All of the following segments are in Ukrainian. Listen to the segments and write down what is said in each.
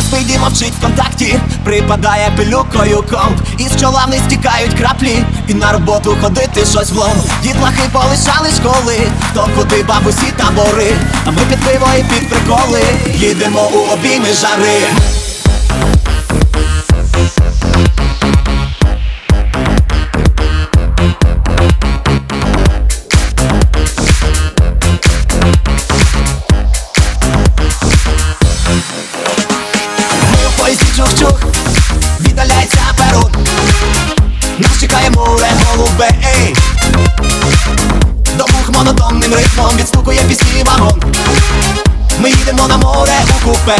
Спиді мовчить в контакті, припадає пилюкою комп. Із чола вниз стікають краплі, і на роботу ходити щось влом. Дітлахи полишали школи, хто куди бабусі табори. А ми під пиво і під приколи, їдемо у обійми жари Нас чекає море голубе, ей До вух монотонним ритмом відстукує пісні вагон Ми їдемо на море у купе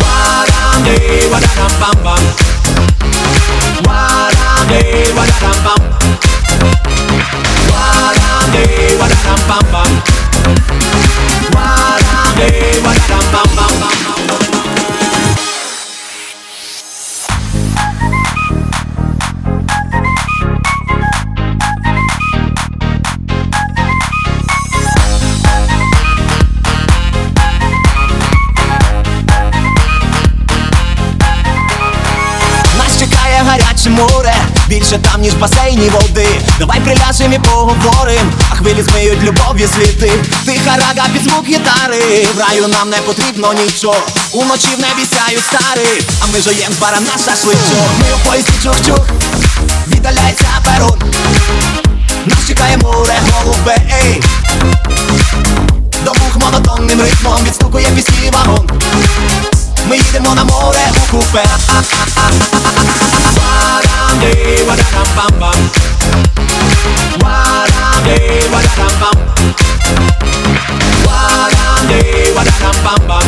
Варанди, вадарам-бам-бам Варанди, вадарам-бам гаряче море, більше там, ніж басейні води. Давай приляжем і поговорим, а хвилі змиють любов'ю сліди. Тиха рага під звук гітари. В раю нам не потрібно нічого. Уночі в небі сяють стари, а ми жуєм з бара на шашличок. Ми у поїзді чух-чух, віддаляється перун. Нас чекає море голубе, ей. До вух монотонним ритмом відстукує пісні вагон. Ми їдемо на море у купе day, what a dam bam bam. What a day, dam bam. What a day, what dam bam bam.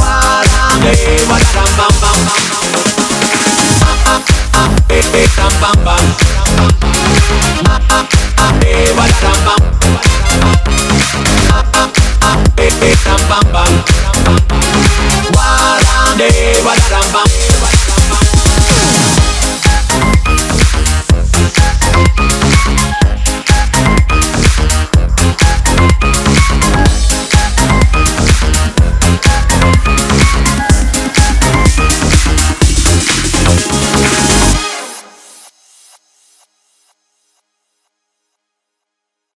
What a day, dam bam bam. Dam bam bam. Bam. Bam bam.